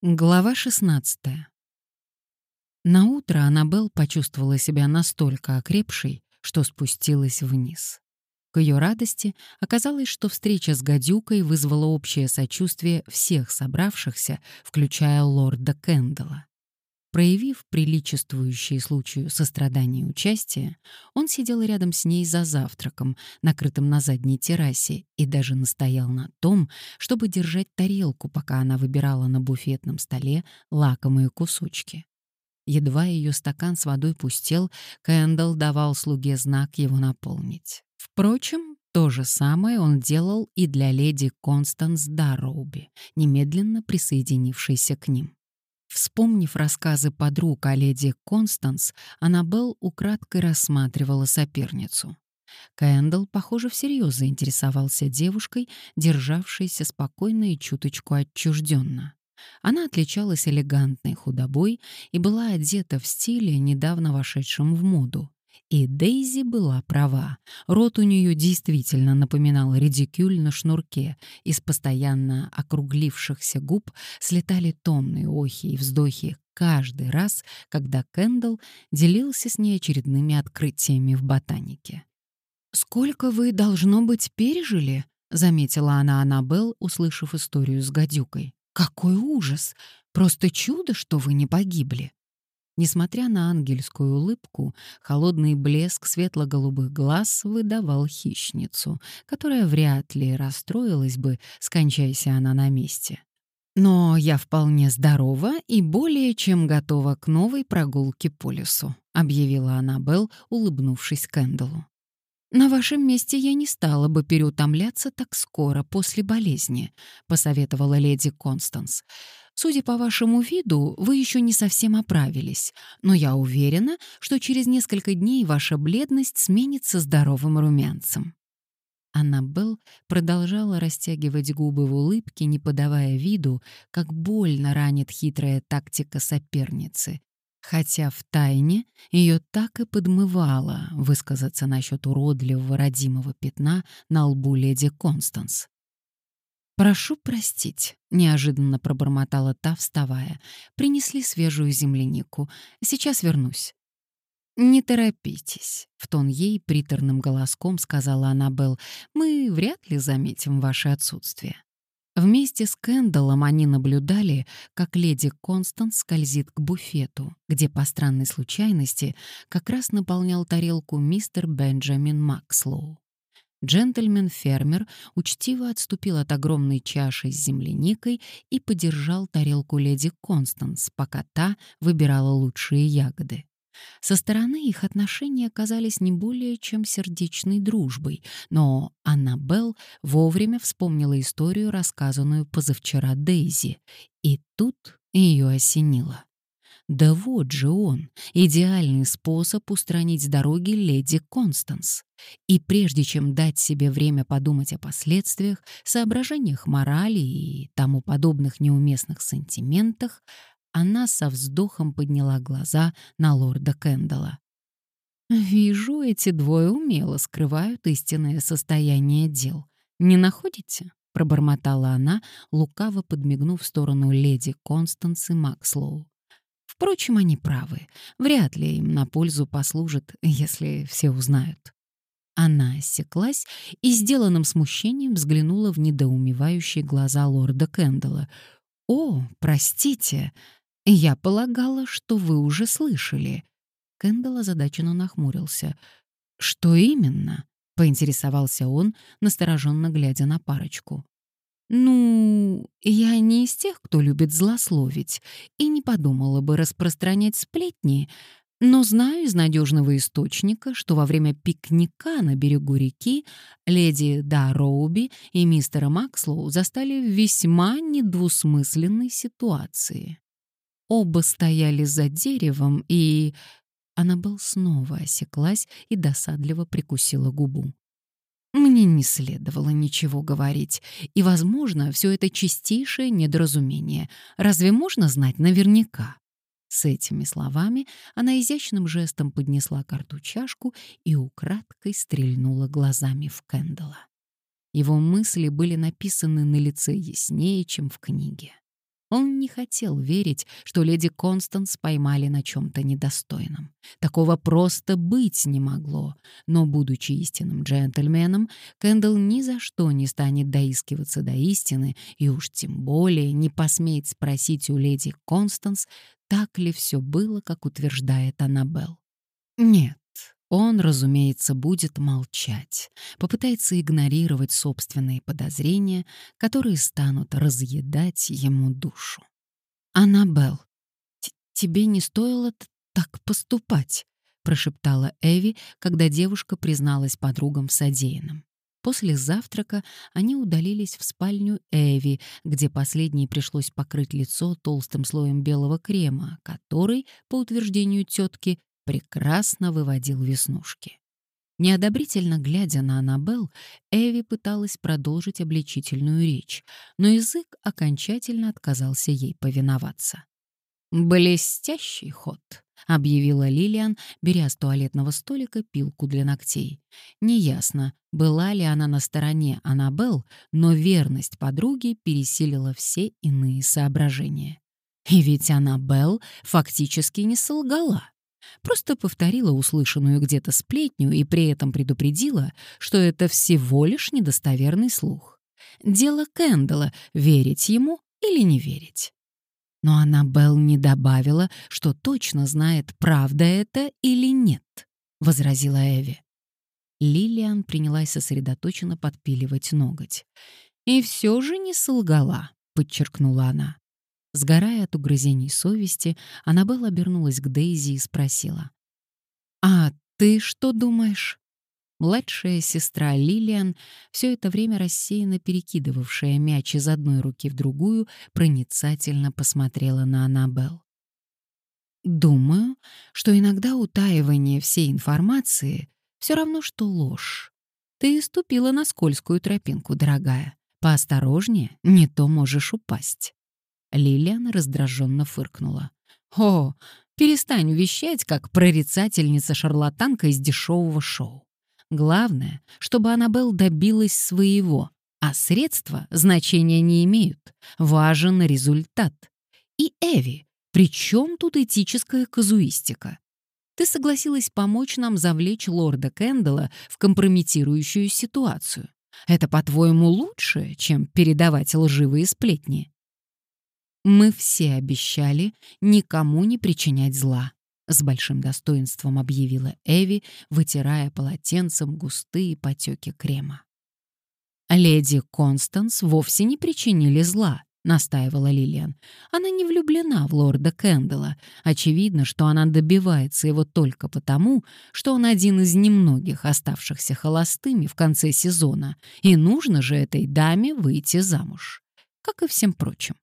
Глава 16. На утро Аннабелл почувствовала себя настолько окрепшей, что спустилась вниз. К ее радости оказалось, что встреча с гадюкой вызвала общее сочувствие всех собравшихся, включая лорда Кэндала. Проявив приличествующее случаю сострадание и участие, он сидел рядом с ней за завтраком, накрытым на задней террасе, и даже настоял на том, чтобы держать тарелку, пока она выбирала на буфетном столе лакомые кусочки. Едва ее стакан с водой пустел, Кэндалл давал слуге знак его наполнить. Впрочем, то же самое он делал и для леди Констанс Дарроуби, немедленно присоединившейся к ним. Вспомнив рассказы подруг о леди Констанс, Аннабелл украдкой рассматривала соперницу. Кэндалл, похоже, всерьез заинтересовался девушкой, державшейся спокойно и чуточку отчужденно. Она отличалась элегантной худобой и была одета в стиле, недавно вошедшем в моду. И Дейзи была права. Рот у нее действительно напоминал редикюль на шнурке. Из постоянно округлившихся губ слетали томные охи и вздохи каждый раз, когда Кэндалл делился с ней очередными открытиями в ботанике. «Сколько вы, должно быть, пережили?» — заметила она Аннабелл, услышав историю с гадюкой. «Какой ужас! Просто чудо, что вы не погибли!» Несмотря на ангельскую улыбку, холодный блеск светло-голубых глаз выдавал хищницу, которая вряд ли расстроилась бы, скончайся она на месте. «Но я вполне здорова и более чем готова к новой прогулке по лесу», — объявила Аннабелл, улыбнувшись Кэндаллу. «На вашем месте я не стала бы переутомляться так скоро после болезни», — посоветовала леди Констанс. Судя по вашему виду, вы еще не совсем оправились, но я уверена, что через несколько дней ваша бледность сменится здоровым румянцем». Аннабелл продолжала растягивать губы в улыбке, не подавая виду, как больно ранит хитрая тактика соперницы, хотя в тайне ее так и подмывало высказаться насчет уродливого родимого пятна на лбу леди Констанс. «Прошу простить», — неожиданно пробормотала та, вставая. «Принесли свежую землянику. Сейчас вернусь». «Не торопитесь», — в тон ей приторным голоском сказала Аннабелл. «Мы вряд ли заметим ваше отсутствие». Вместе с Кэндаллом они наблюдали, как леди Констант скользит к буфету, где по странной случайности как раз наполнял тарелку мистер Бенджамин Макслоу. Джентльмен-фермер учтиво отступил от огромной чаши с земляникой и подержал тарелку леди Констанс, пока та выбирала лучшие ягоды. Со стороны их отношения оказались не более чем сердечной дружбой, но Аннабелл вовремя вспомнила историю, рассказанную позавчера Дейзи, и тут ее осенило. Да вот же он, идеальный способ устранить с дороги леди Констанс. И прежде чем дать себе время подумать о последствиях, соображениях морали и тому подобных неуместных сантиментах, она со вздохом подняла глаза на лорда Кэндалла. «Вижу, эти двое умело скрывают истинное состояние дел. Не находите?» — пробормотала она, лукаво подмигнув в сторону леди Констансы Макслоу. Впрочем, они правы. Вряд ли им на пользу послужит, если все узнают. Она осеклась и сделанным смущением взглянула в недоумевающие глаза лорда Кэндалла. «О, простите, я полагала, что вы уже слышали». Кэндалл озадаченно нахмурился. «Что именно?» — поинтересовался он, настороженно глядя на парочку. Ну, я не из тех, кто любит злословить, и не подумала бы распространять сплетни, но знаю из надежного источника, что во время пикника на берегу реки леди Да Роуби и мистера Макслоу застали в весьма недвусмысленной ситуации. Оба стояли за деревом, и... Аннабелл снова осеклась и досадливо прикусила губу. Мне не следовало ничего говорить, и, возможно, все это чистейшее недоразумение. Разве можно знать наверняка? С этими словами она изящным жестом поднесла карту чашку и украдкой стрельнула глазами в Кэндала. Его мысли были написаны на лице яснее, чем в книге. Он не хотел верить, что леди Констанс поймали на чем-то недостойном. Такого просто быть не могло. Но, будучи истинным джентльменом, Кэндалл ни за что не станет доискиваться до истины и уж тем более не посмеет спросить у леди Констанс, так ли все было, как утверждает Аннабелл. Нет, он, разумеется, будет молчать, попытается игнорировать собственные подозрения, которые станут разъедать ему душу. «Аннабелл, тебе не стоило так поступать», — прошептала Эви, когда девушка призналась подругам в содеянном. После завтрака они удалились в спальню Эви, где последней пришлось покрыть лицо толстым слоем белого крема, который, по утверждению тетки, прекрасно выводил веснушки. Неодобрительно глядя на Аннабелл, Эви пыталась продолжить обличительную речь, но язык окончательно отказался ей повиноваться. «Блестящий ход», — объявила Лилиан, беря с туалетного столика пилку для ногтей. Неясно, была ли она на стороне Аннабелл, но верность подруги пересилила все иные соображения. И ведь Аннабелл фактически не солгала. Просто повторила услышанную где-то сплетню и при этом предупредила, что это всего лишь недостоверный слух. Дело Кэндала — верить ему или не верить. Но Аннабелл не добавила, что точно знает, правда это или нет, — возразила Эви. Лилиан принялась сосредоточенно подпиливать ноготь. «И все же не солгала», — подчеркнула она. Сгорая от угрызений совести, Аннабелл обернулась к Дейзи и спросила. «А ты что думаешь?» Младшая сестра Лилиан, все это время рассеянно перекидывавшая мяч из одной руки в другую, проницательно посмотрела на Аннабелл. «Думаю, что иногда утаивание всей информации все равно, что ложь. Ты ступила на скользкую тропинку, дорогая. Поосторожнее, не то можешь упасть». Лилиан раздраженно фыркнула. «О, перестань вещать, как прорицательница-шарлатанка из дешевого шоу. Главное, чтобы Аннабелл добилась своего, а средства значения не имеют. Важен результат. И Эви, при чем тут этическая казуистика? Ты согласилась помочь нам завлечь лорда Кэндалла в компрометирующую ситуацию. Это, по-твоему, лучше, чем передавать лживые сплетни? Мы все обещали никому не причинять зла, с большим достоинством объявила Эви, вытирая полотенцем густые потеки крема. Леди Констанс вовсе не причинили зла, настаивала Лилиан. Она не влюблена в лорда Кэндала. Очевидно, что она добивается его только потому, что он один из немногих оставшихся холостыми в конце сезона, и нужно же этой даме выйти замуж, как и всем прочим.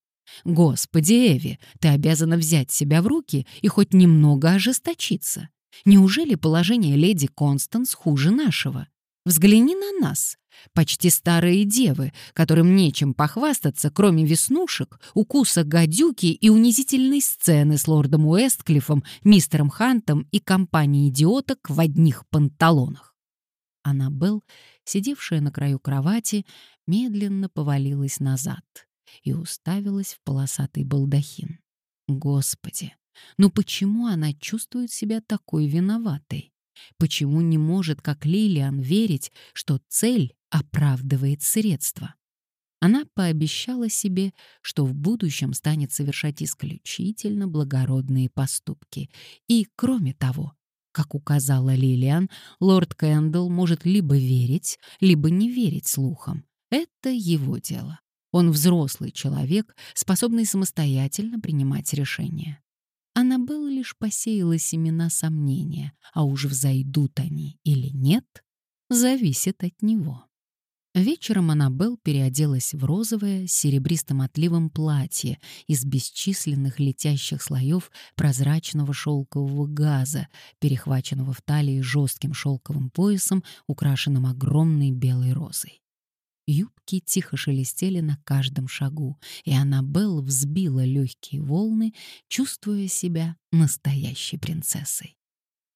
Господи, Эви, ты обязана взять себя в руки и хоть немного ожесточиться. Неужели положение леди Констанс хуже нашего? Взгляни на нас, почти старые девы, которым нечем похвастаться, кроме веснушек, укуса гадюки и унизительной сцены с лордом Уэстклиффом, мистером Хантом и компанией идиоток в одних панталонах. Аннабелл, сидевшая на краю кровати, медленно повалилась назад и уставилась в полосатый балдахин. Господи, ну почему она чувствует себя такой виноватой? Почему не может, как Лилиан, верить, что цель оправдывает средства? Она пообещала себе, что в будущем станет совершать исключительно благородные поступки. И, кроме того, как указала Лилиан, лорд Кэндалл может либо верить, либо не верить слухам. Это его дело. Он взрослый человек, способный самостоятельно принимать решения. Аннабелла лишь посеяла семена сомнения, а уж взойдут они или нет, зависит от него. Вечером Аннабелл переоделась в розовое с серебристым отливом платье из бесчисленных летящих слоев прозрачного шелкового газа, перехваченного в талии жестким шелковым поясом, украшенным огромной белой розой. Юбки тихо шелестели на каждом шагу, и Аннабелл взбила легкие волны, чувствуя себя настоящей принцессой.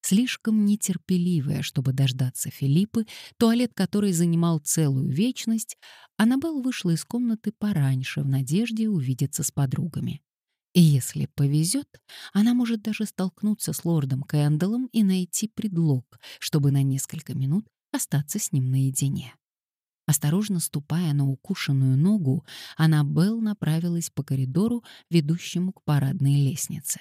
Слишком нетерпеливая, чтобы дождаться Филиппы, туалет которой занимал целую вечность, Аннабелл вышла из комнаты пораньше в надежде увидеться с подругами. И если повезет, она может даже столкнуться с лордом Кэндаллом и найти предлог, чтобы на несколько минут остаться с ним наедине. Осторожно ступая на укушенную ногу, Аннабелл направилась по коридору, ведущему к парадной лестнице.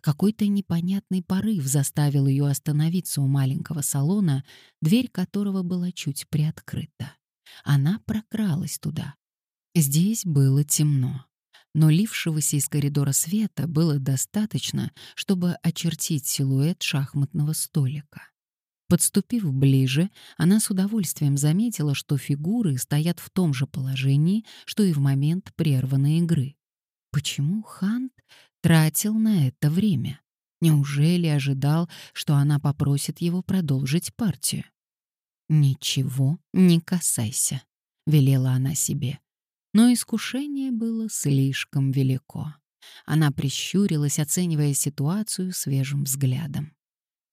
Какой-то непонятный порыв заставил ее остановиться у маленького салона, дверь которого была чуть приоткрыта. Она прокралась туда. Здесь было темно, но лившегося из коридора света было достаточно, чтобы очертить силуэт шахматного столика. Подступив ближе, она с удовольствием заметила, что фигуры стоят в том же положении, что и в момент прерванной игры. Почему Хант тратил на это время? Неужели ожидал, что она попросит его продолжить партию? «Ничего не касайся», — велела она себе. Но искушение было слишком велико. Она прищурилась, оценивая ситуацию свежим взглядом.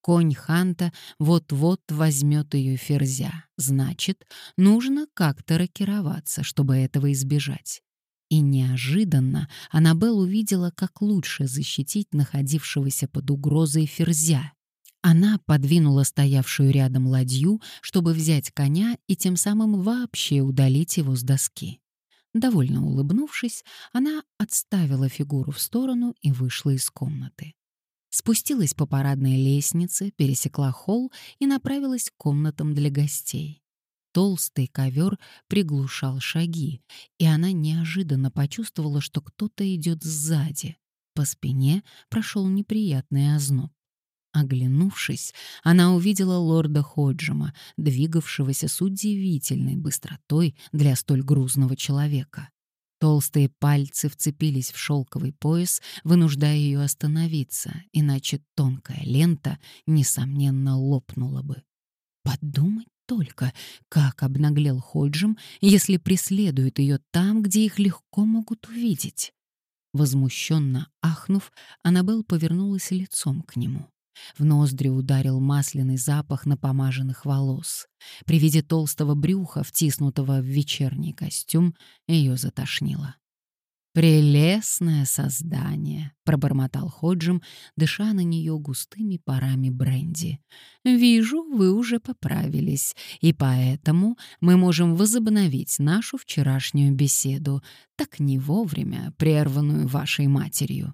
Конь Ханта вот-вот возьмет ее ферзя. Значит, нужно как-то рокироваться, чтобы этого избежать. И неожиданно Аннабелл увидела, как лучше защитить находившегося под угрозой ферзя. Она подвинула стоявшую рядом ладью, чтобы взять коня и тем самым вообще удалить его с доски. Довольно улыбнувшись, она отставила фигуру в сторону и вышла из комнаты. Спустилась по парадной лестнице, пересекла холл и направилась к комнатам для гостей. Толстый ковер приглушал шаги, и она неожиданно почувствовала, что кто-то идет сзади. По спине прошел неприятный озноб. Оглянувшись, она увидела лорда Ходжема, двигавшегося с удивительной быстротой для столь грузного человека. Толстые пальцы вцепились в шелковый пояс, вынуждая ее остановиться, иначе тонкая лента, несомненно, лопнула бы. Подумать только, как обнаглел Ходжем, если преследует ее там, где их легко могут увидеть. Возмущенно ахнув, Аннабелл повернулась лицом к нему. В ноздри ударил масляный запах напомаженных волос. При виде толстого брюха, втиснутого в вечерний костюм, ее затошнило. «Прелестное создание», — пробормотал Ходжем, дыша на нее густыми парами бренди. «Вижу, вы уже поправились, и поэтому мы можем возобновить нашу вчерашнюю беседу, так не вовремя прерванную вашей матерью».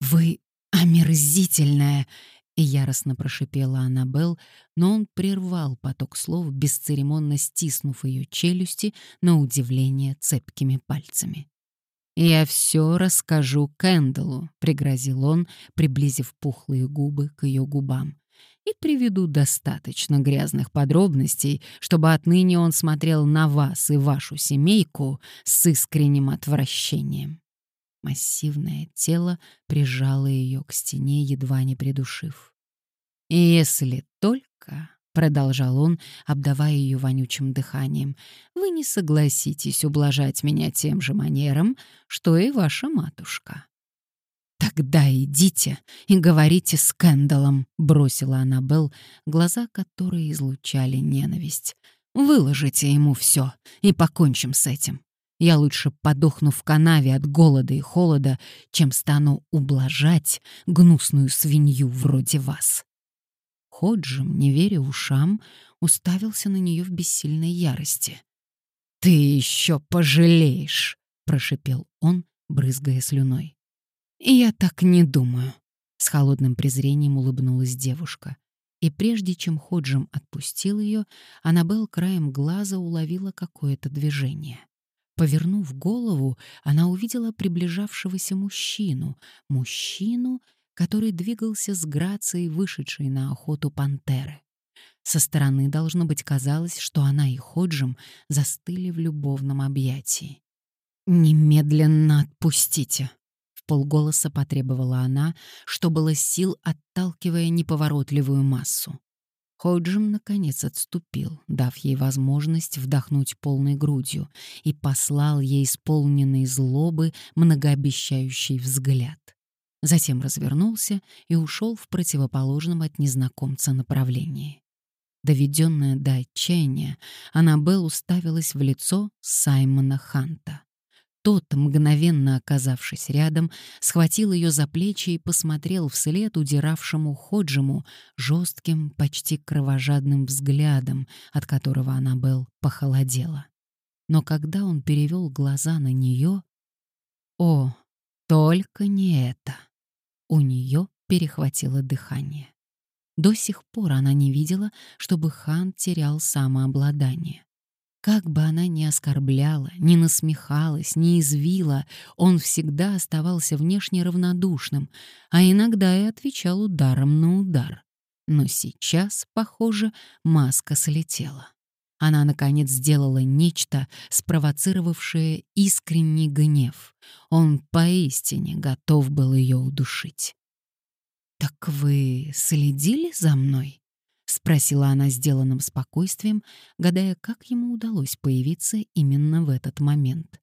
«Вы омерзительная!» — яростно прошипела Аннабелл, но он прервал поток слов, бесцеремонно стиснув ее челюсти на удивление цепкими пальцами. «Я все расскажу Кэндаллу», — пригрозил он, приблизив пухлые губы к ее губам. «И приведу достаточно грязных подробностей, чтобы отныне он смотрел на вас и вашу семейку с искренним отвращением». Массивное тело прижало ее к стене, едва не придушив. «Если только», — продолжал он, обдавая ее вонючим дыханием, «вы не согласитесь ублажать меня тем же манером, что и ваша матушка». «Тогда идите и говорите с Кэндаллом», — бросила Аннабелл, глаза которой излучали ненависть. «Выложите ему все и покончим с этим. Я лучше подохну в канаве от голода и холода, чем стану ублажать гнусную свинью вроде вас. Ходжем, не веря ушам, уставился на нее в бессильной ярости. «Ты еще пожалеешь!» — прошипел он, брызгая слюной. «Я так не думаю», — с холодным презрением улыбнулась девушка. И прежде чем Ходжем отпустил ее, Аннабелл краем глаза уловила какое-то движение. Повернув голову, она увидела приближавшегося мужчину, мужчину, который двигался с грацией вышедшей на охоту пантеры. Со стороны, должно быть, казалось, что она и Ходжем застыли в любовном объятии. «Немедленно отпустите!» — в полголоса потребовала она, что было сил, отталкивая неповоротливую массу. Ходжем, наконец, отступил, дав ей возможность вдохнуть полной грудью, и послал ей исполненный злобы многообещающий взгляд. затем развернулся и ушел в противоположном от незнакомца направлении. Доведенная до отчаяния, Аннабелл уставилась в лицо Саймона Ханта. Тот, мгновенно оказавшись рядом, схватил ее за плечи и посмотрел вслед удиравшему Ходжему жестким, почти кровожадным взглядом, от которого Аннабелл похолодела. Но когда он перевел глаза на нее... О, только не это! У нее перехватило дыхание. До сих пор она не видела, чтобы хан терял самообладание. Как бы она ни оскорбляла, ни насмехалась, ни извила, он всегда оставался внешне равнодушным, а иногда и отвечал ударом на удар. Но сейчас, похоже, маска слетела. Она, наконец, сделала нечто, спровоцировавшее искренний гнев. Он поистине готов был ее удушить. «Так вы следили за мной?» — спросила она сделанным спокойствием, гадая, как ему удалось появиться именно в этот момент.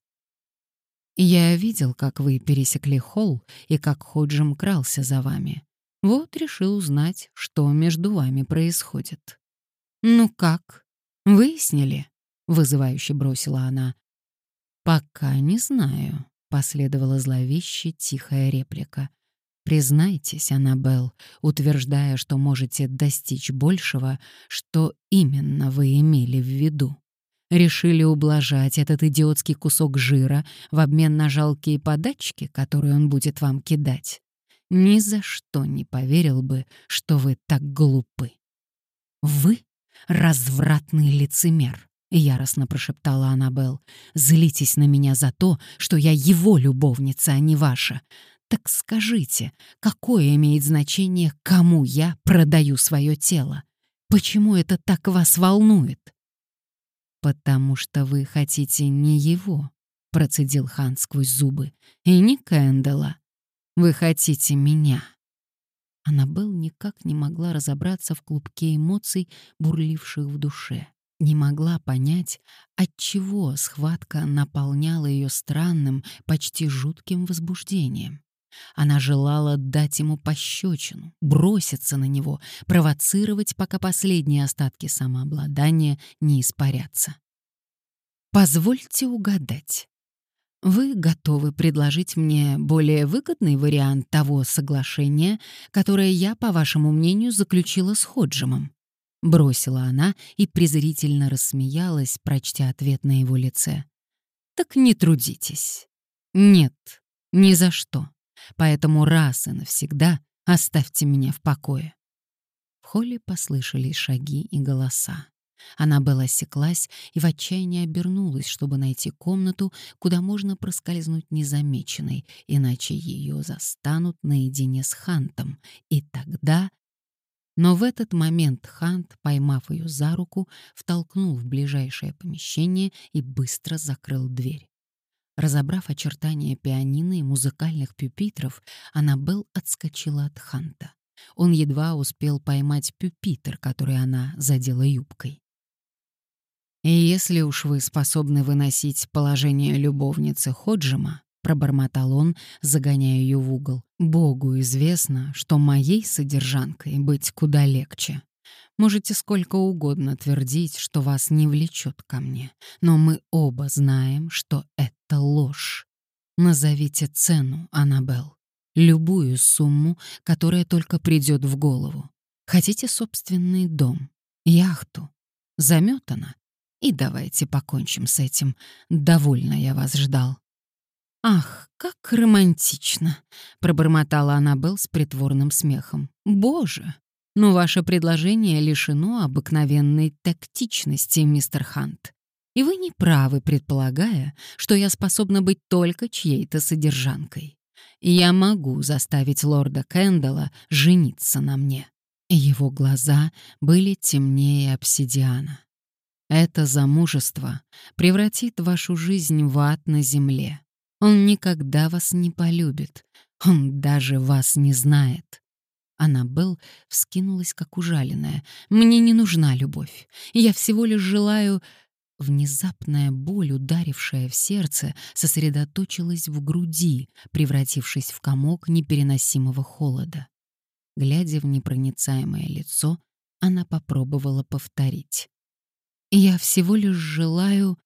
«Я видел, как вы пересекли холл и как Ходжем крался за вами. Вот решил узнать, что между вами происходит». «Ну как? Выяснили?» — вызывающе бросила она. «Пока не знаю», — последовала зловеще тихая реплика. Признайтесь, Аннабелл, утверждая, что можете достичь большего, что именно вы имели в виду. Решили ублажать этот идиотский кусок жира в обмен на жалкие подачки, которые он будет вам кидать. Ни за что не поверил бы, что вы так глупы. Вы — развратный лицемер, — яростно прошептала Аннабелл. «Злитесь на меня за то, что я его любовница, а не ваша. Так скажите, какое имеет значение, кому я продаю свое тело? Почему это так вас волнует? Потому что вы хотите не его, процедил Хан сквозь зубы, и не Кэндала. Вы хотите меня. Аннабелл никак не могла разобраться в клубке эмоций, бурливших в душе. Не могла понять, отчего схватка наполняла ее странным, почти жутким возбуждением. Она желала дать ему пощечину, броситься на него, провоцировать, пока последние остатки самообладания не испарятся. «Позвольте угадать. Вы готовы предложить мне более выгодный вариант того соглашения, которое я, по вашему мнению, заключила с Ходжемом?» Бросила она и презрительно рассмеялась, прочтя ответ на его лице. «Так не трудитесь. Нет, ни за что. Поэтому раз и навсегда оставьте меня в покое. В холле послышались шаги и голоса. Она была осеклась и в отчаянии обернулась, чтобы найти комнату, куда можно проскользнуть незамеченной, иначе ее застанут наедине с Хантом. И тогда... Но в этот момент Хант, поймав ее за руку, втолкнул в ближайшее помещение и быстро закрыл дверь. Разобрав очертания пианино и музыкальных пюпитров, Аннабелл отскочила от Ханта. Он едва успел поймать пюпитр, который она задела юбкой. «И если уж вы способны выносить положение любовницы Ходжима», — пробормотал он, загоняя ее в угол, — «Богу известно, что моей содержанкой быть куда легче. Можете сколько угодно твердить, что вас не влечет ко мне, но мы оба знаем, что это ложь. Назовите цену, Аннабелл. Любую сумму, которая только придет в голову. Хотите собственный дом, яхту, заметана? И давайте покончим с этим. Довольно я вас ждал. «Ах, как романтично!» — пробормотала Аннабелл с притворным смехом. «Боже, но ваше предложение лишено обыкновенной тактичности, мистер Хант. И вы не правы, предполагая, что я способна быть только чьей-то содержанкой. Я могу заставить лорда Кэндалла жениться на мне. Его глаза были темнее обсидиана. Это замужество превратит вашу жизнь в ад на земле. Он никогда вас не полюбит, он даже вас не знает. Аннабелл вскинулась, как ужаленная. «Мне не нужна любовь. Я всего лишь желаю...» Внезапная боль, ударившая в сердце, сосредоточилась в груди, превратившись в комок непереносимого холода. Глядя в непроницаемое лицо, она попробовала повторить. «Я всего лишь желаю...»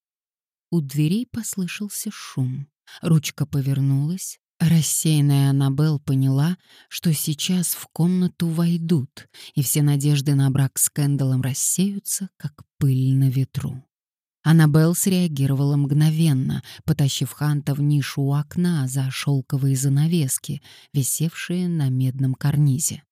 У дверей послышался шум. Ручка повернулась. Рассеянная Аннабелл поняла, что сейчас в комнату войдут, и все надежды на брак с Кэндаллом рассеются, как пыль на ветру. Аннабелл среагировала мгновенно, потащив Ханта в нишу у окна за шелковые занавески, висевшие на медном карнизе.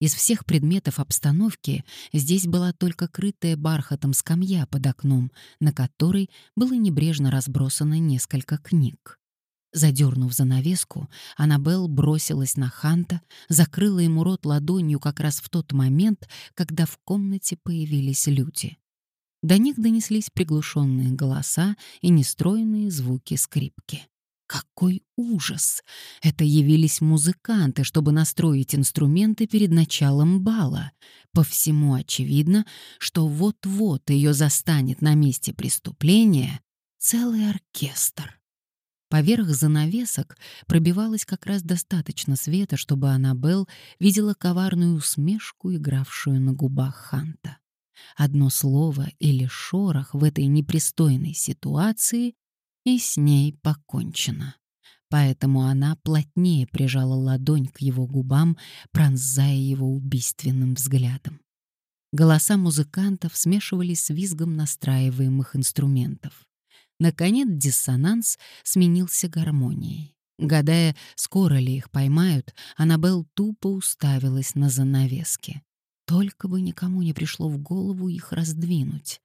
Из всех предметов обстановки здесь была только крытая бархатом скамья под окном, на которой было небрежно разбросано несколько книг. Задернув занавеску, Аннабелл бросилась на Ханта, закрыла ему рот ладонью как раз в тот момент, когда в комнате появились люди. До них донеслись приглушенные голоса и нестроенные звуки скрипки. Какой ужас! Это явились музыканты, чтобы настроить инструменты перед началом бала. По всему очевидно, что вот-вот ее застанет на месте преступления целый оркестр. Поверх занавесок пробивалось как раз достаточно света, чтобы Аннабелл видела коварную усмешку, игравшую на губах Ханта. Одно слово или шорох в этой непристойной ситуации, и с ней покончено. Поэтому она плотнее прижала ладонь к его губам, пронзая его убийственным взглядом. Голоса музыкантов смешивались с визгом настраиваемых инструментов. Наконец диссонанс сменился гармонией. Гадая, скоро ли их поймают, Аннабелл тупо уставилась на занавески. Только бы никому не пришло в голову их раздвинуть.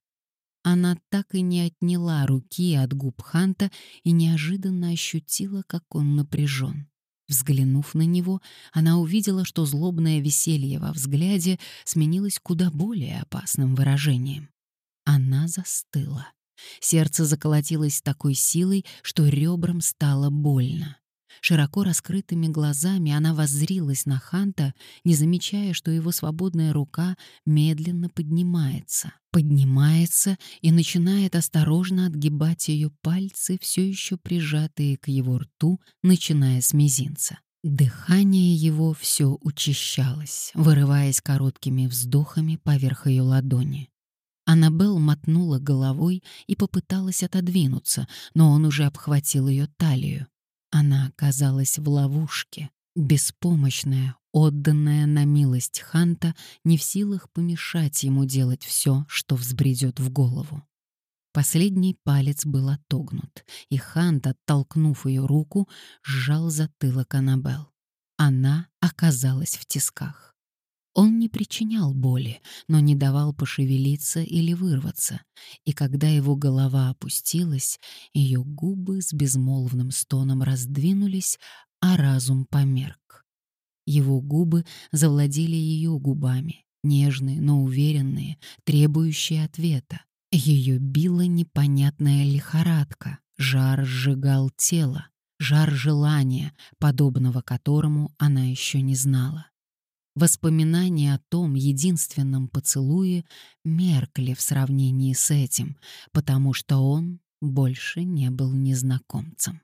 Она так и не отняла руки от губ Ханта и неожиданно ощутила, как он напряжен. Взглянув на него, она увидела, что злобное веселье во взгляде сменилось куда более опасным выражением. Она застыла. Сердце заколотилось с такой силой, что ребрам стало больно. Широко раскрытыми глазами она воззрилась на Ханта, не замечая, что его свободная рука медленно поднимается. Поднимается и начинает осторожно отгибать ее пальцы, все еще прижатые к его рту, начиная с мизинца. Дыхание его все учащалось, вырываясь короткими вздохами поверх ее ладони. Аннабелл мотнула головой и попыталась отодвинуться, но он уже обхватил ее талию. Она оказалась в ловушке, беспомощная, отданная на милость Ханта, не в силах помешать ему делать все, что взбредет в голову. Последний палец был отогнут, и Хант, оттолкнув ее руку, сжал затылок Аннабелл. Она оказалась в тисках. Он не причинял боли, но не давал пошевелиться или вырваться, и когда его голова опустилась, ее губы с безмолвным стоном раздвинулись, а разум померк. Его губы завладели ее губами, нежные, но уверенные, требующие ответа. Ее била непонятная лихорадка, жар сжигал тело, жар желания, подобного которому она еще не знала. Воспоминания о том единственном поцелуе меркли в сравнении с этим, потому что он больше не был незнакомцем.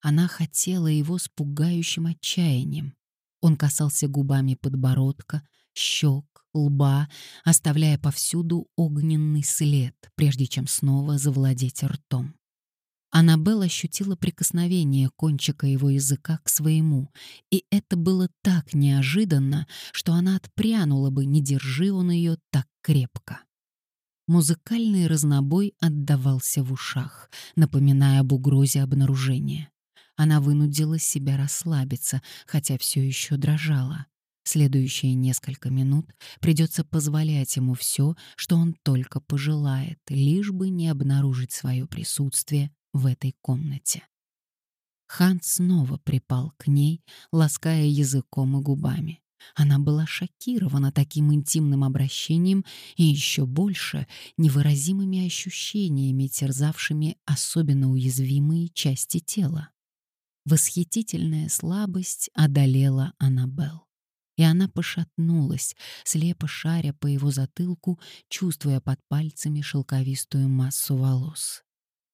Она хотела его с пугающим отчаянием. Он касался губами подбородка, щек, лба, оставляя повсюду огненный след, прежде чем снова завладеть ртом. Аннабелл ощутила прикосновение кончика его языка к своему, и это было так неожиданно, что она отпрянула бы, не держи он ее так крепко. Музыкальный разнобой отдавался в ушах, напоминая об угрозе обнаружения. Она вынудила себя расслабиться, хотя все еще дрожала. Следующие несколько минут придется позволять ему все, что он только пожелает, лишь бы не обнаружить свое присутствие в этой комнате. Хан снова припал к ней, лаская языком и губами. Она была шокирована таким интимным обращением и еще больше невыразимыми ощущениями, терзавшими особенно уязвимые части тела. Восхитительная слабость одолела Аннабелл. и она пошатнулась, слепо шаря по его затылку, чувствуя под пальцами шелковистую массу волос.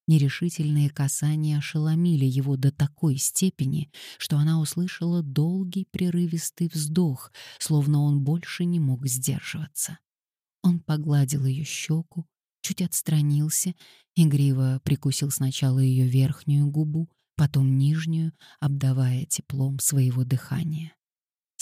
Нерешительные касания ошеломили его до такой степени, что она услышала долгий прерывистый вздох, словно он больше не мог сдерживаться. Он погладил ее щеку, чуть отстранился, игриво прикусил сначала ее верхнюю губу, потом нижнюю, обдавая теплом своего дыхания.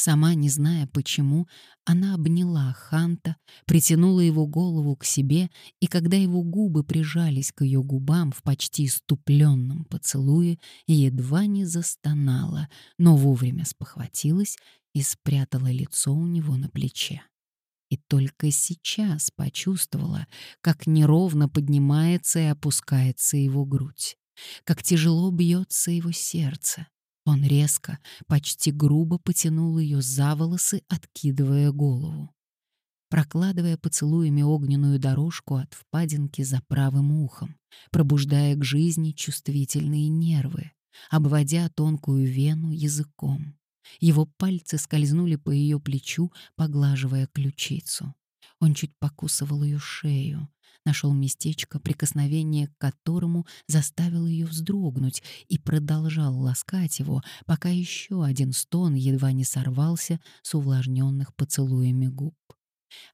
Сама не зная почему, она обняла Ханта, притянула его голову к себе, и когда его губы прижались к ее губам в почти ступленном поцелуе, едва не застонала, но вовремя спохватилась и спрятала лицо у него на плече. И только сейчас почувствовала, как неровно поднимается и опускается его грудь, как тяжело бьется его сердце, он резко, почти грубо потянул ее за волосы, откидывая голову. Прокладывая поцелуями огненную дорожку от впадинки за правым ухом, пробуждая к жизни чувствительные нервы, обводя тонкую вену языком. Его пальцы скользнули по ее плечу, поглаживая ключицу. Он чуть покусывал ее шею, нашел местечко, прикосновение к которому заставил ее вздрогнуть и продолжал ласкать его, пока еще один стон едва не сорвался с увлажненных поцелуями губ.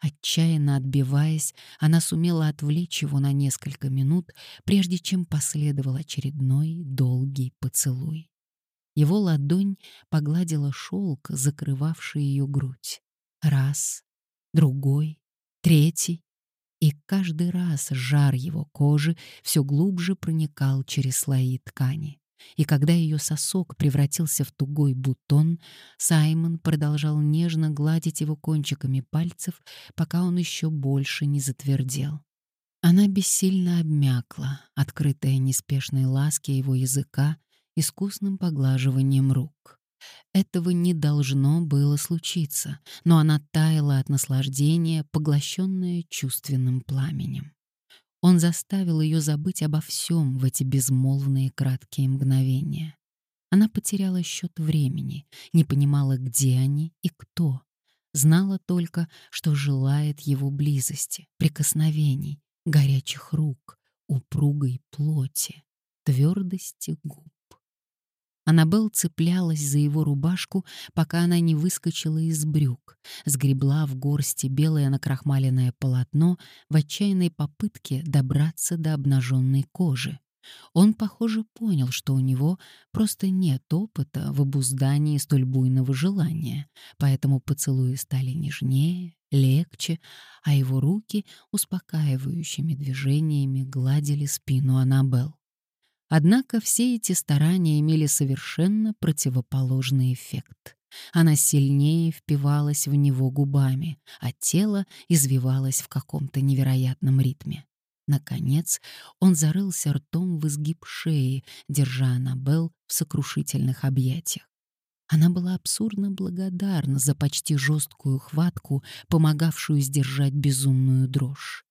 Отчаянно отбиваясь, она сумела отвлечь его на несколько минут, прежде чем последовал очередной долгий поцелуй. Его ладонь погладила шелк, закрывавший ее грудь. Раз, другой, третий. И каждый раз жар его кожи все глубже проникал через слои ткани. И когда ее сосок превратился в тугой бутон, Саймон продолжал нежно гладить его кончиками пальцев, пока он еще больше не затвердел. Она бессильно обмякла, открытая неспешной ласки его языка, искусным поглаживанием рук. Этого не должно было случиться, но она таяла от наслаждения, поглощенная чувственным пламенем. Он заставил ее забыть обо всем в эти безмолвные краткие мгновения. Она потеряла счет времени, не понимала, где они и кто. Знала только, что желает его близости, прикосновений, горячих рук, упругой плоти, твердости губ. Аннабелл цеплялась за его рубашку, пока она не выскочила из брюк, сгребла в горсти белое накрахмаленное полотно в отчаянной попытке добраться до обнаженной кожи. Он, похоже, понял, что у него просто нет опыта в обуздании столь буйного желания, поэтому поцелуи стали нежнее, легче, а его руки успокаивающими движениями гладили спину Аннабелл. Однако все эти старания имели совершенно противоположный эффект. Она сильнее впивалась в него губами, а тело извивалось в каком-то невероятном ритме. Наконец, он зарылся ртом в изгиб шеи, держа Аннабелл в сокрушительных объятиях. Она была абсурдно благодарна за почти жесткую хватку, помогавшую сдержать безумную дрожь.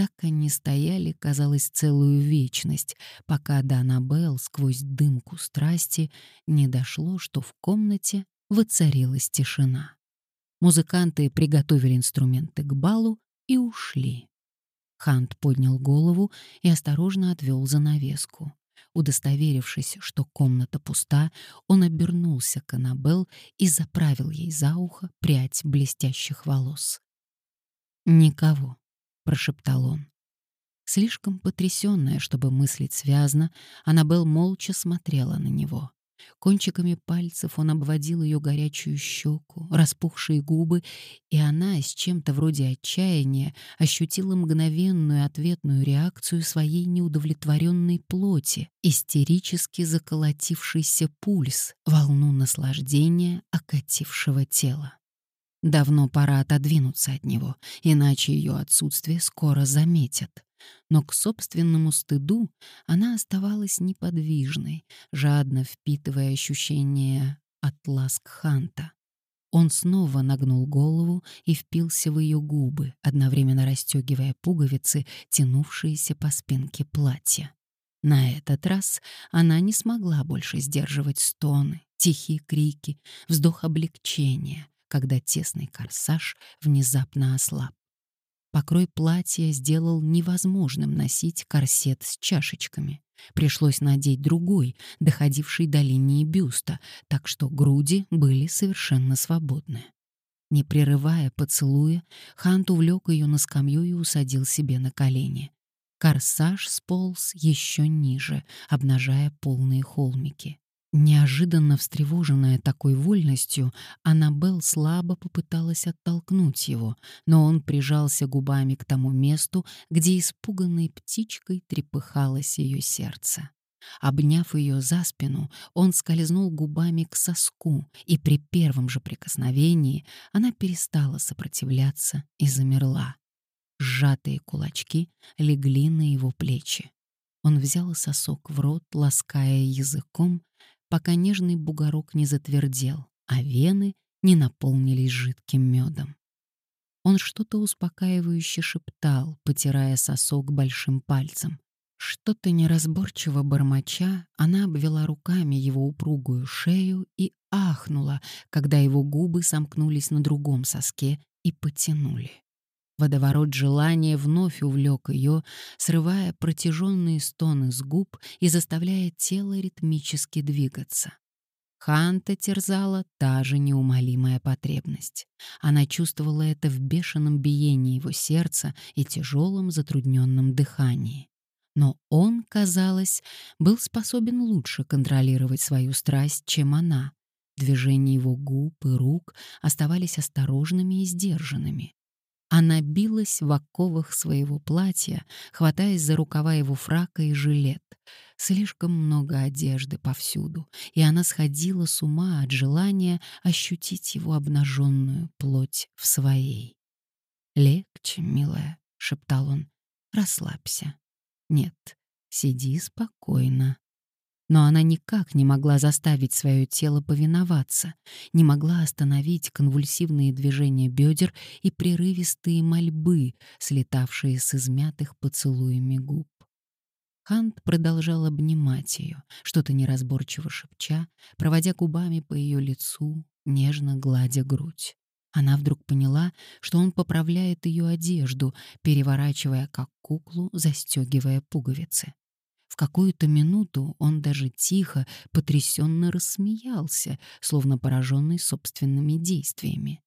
Так они стояли, казалось, целую вечность, пока до Аннабелл сквозь дымку страсти не дошло, что в комнате воцарилась тишина. Музыканты приготовили инструменты к балу и ушли. Хант поднял голову и осторожно отвел занавеску. Удостоверившись, что комната пуста, он обернулся к Аннабелл и заправил ей за ухо прядь блестящих волос. Никого прошептал он. Слишком потрясённая, чтобы мыслить связно, Аннабелл молча смотрела на него. Кончиками пальцев он обводил её горячую щеку, распухшие губы, и она с чем-то вроде отчаяния ощутила мгновенную ответную реакцию своей неудовлетворенной плоти, истерически заколотившийся пульс, волну наслаждения окатившего тела. Давно пора отодвинуться от него, иначе ее отсутствие скоро заметят. Но к собственному стыду она оставалась неподвижной, жадно впитывая ощущение от ласк Ханта. Он снова нагнул голову и впился в ее губы, одновременно расстегивая пуговицы, тянувшиеся по спинке платья. На этот раз она не смогла больше сдерживать стоны, тихие крики, вздох облегчения, когда тесный корсаж внезапно ослаб. Покрой платья сделал невозможным носить корсет с чашечками. Пришлось надеть другой, доходивший до линии бюста, так что груди были совершенно свободны. Не прерывая поцелуя, Хант увлек ее на скамью и усадил себе на колени. Корсаж сполз еще ниже, обнажая полные холмики. Неожиданно встревоженная такой вольностью, Аннабелл слабо попыталась оттолкнуть его, но он прижался губами к тому месту, где испуганной птичкой трепыхалось ее сердце. Обняв ее за спину, он скользнул губами к соску, и при первом же прикосновении она перестала сопротивляться и замерла. Сжатые кулачки легли на его плечи. Он взял сосок в рот, лаская языком, пока нежный бугорок не затвердел, а вены не наполнились жидким медом. Он что-то успокаивающе шептал, потирая сосок большим пальцем. Что-то неразборчиво бормоча, она обвела руками его упругую шею и ахнула, когда его губы сомкнулись на другом соске и потянули. Водоворот желания вновь увлек ее, срывая протяженные стоны с губ и заставляя тело ритмически двигаться. Ханта терзала та же неумолимая потребность. Она чувствовала это в бешеном биении его сердца и тяжелом затрудненном дыхании. Но он, казалось, был способен лучше контролировать свою страсть, чем она. Движения его губ и рук оставались осторожными и сдержанными. Она билась в оковах своего платья, хватаясь за рукава его фрака и жилет. Слишком много одежды повсюду, и она сходила с ума от желания ощутить его обнаженную плоть в своей. «Легче, милая», — шептал он, — «расслабься. Нет, сиди спокойно, но она никак не могла заставить свое тело повиноваться, не могла остановить конвульсивные движения бедер и прерывистые мольбы, слетавшие с измятых поцелуями губ. Хант продолжал обнимать ее, что-то неразборчиво шепча, проводя губами по ее лицу, нежно гладя грудь. Она вдруг поняла, что он поправляет ее одежду, переворачивая как куклу, застегивая пуговицы. В какую-то минуту он даже тихо, потрясенно рассмеялся, словно пораженный собственными действиями.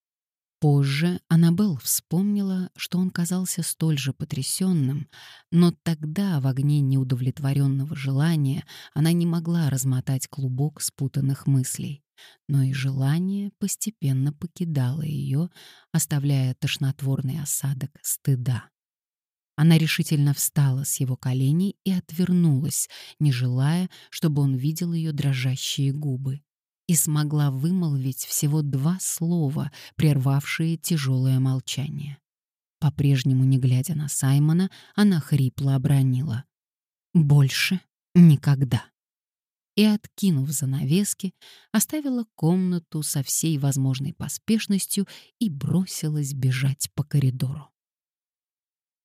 Позже Аннабелл вспомнила, что он казался столь же потрясенным, но тогда в огне неудовлетворенного желания она не могла размотать клубок спутанных мыслей. Но и желание постепенно покидало ее, оставляя тошнотворный осадок стыда. Она решительно встала с его коленей и отвернулась, не желая, чтобы он видел ее дрожащие губы, и смогла вымолвить всего два слова, прервавшие тяжелое молчание. По-прежнему, не глядя на Саймона, она хрипло обронила. «Больше никогда» и, откинув занавески, оставила комнату со всей возможной поспешностью и бросилась бежать по коридору.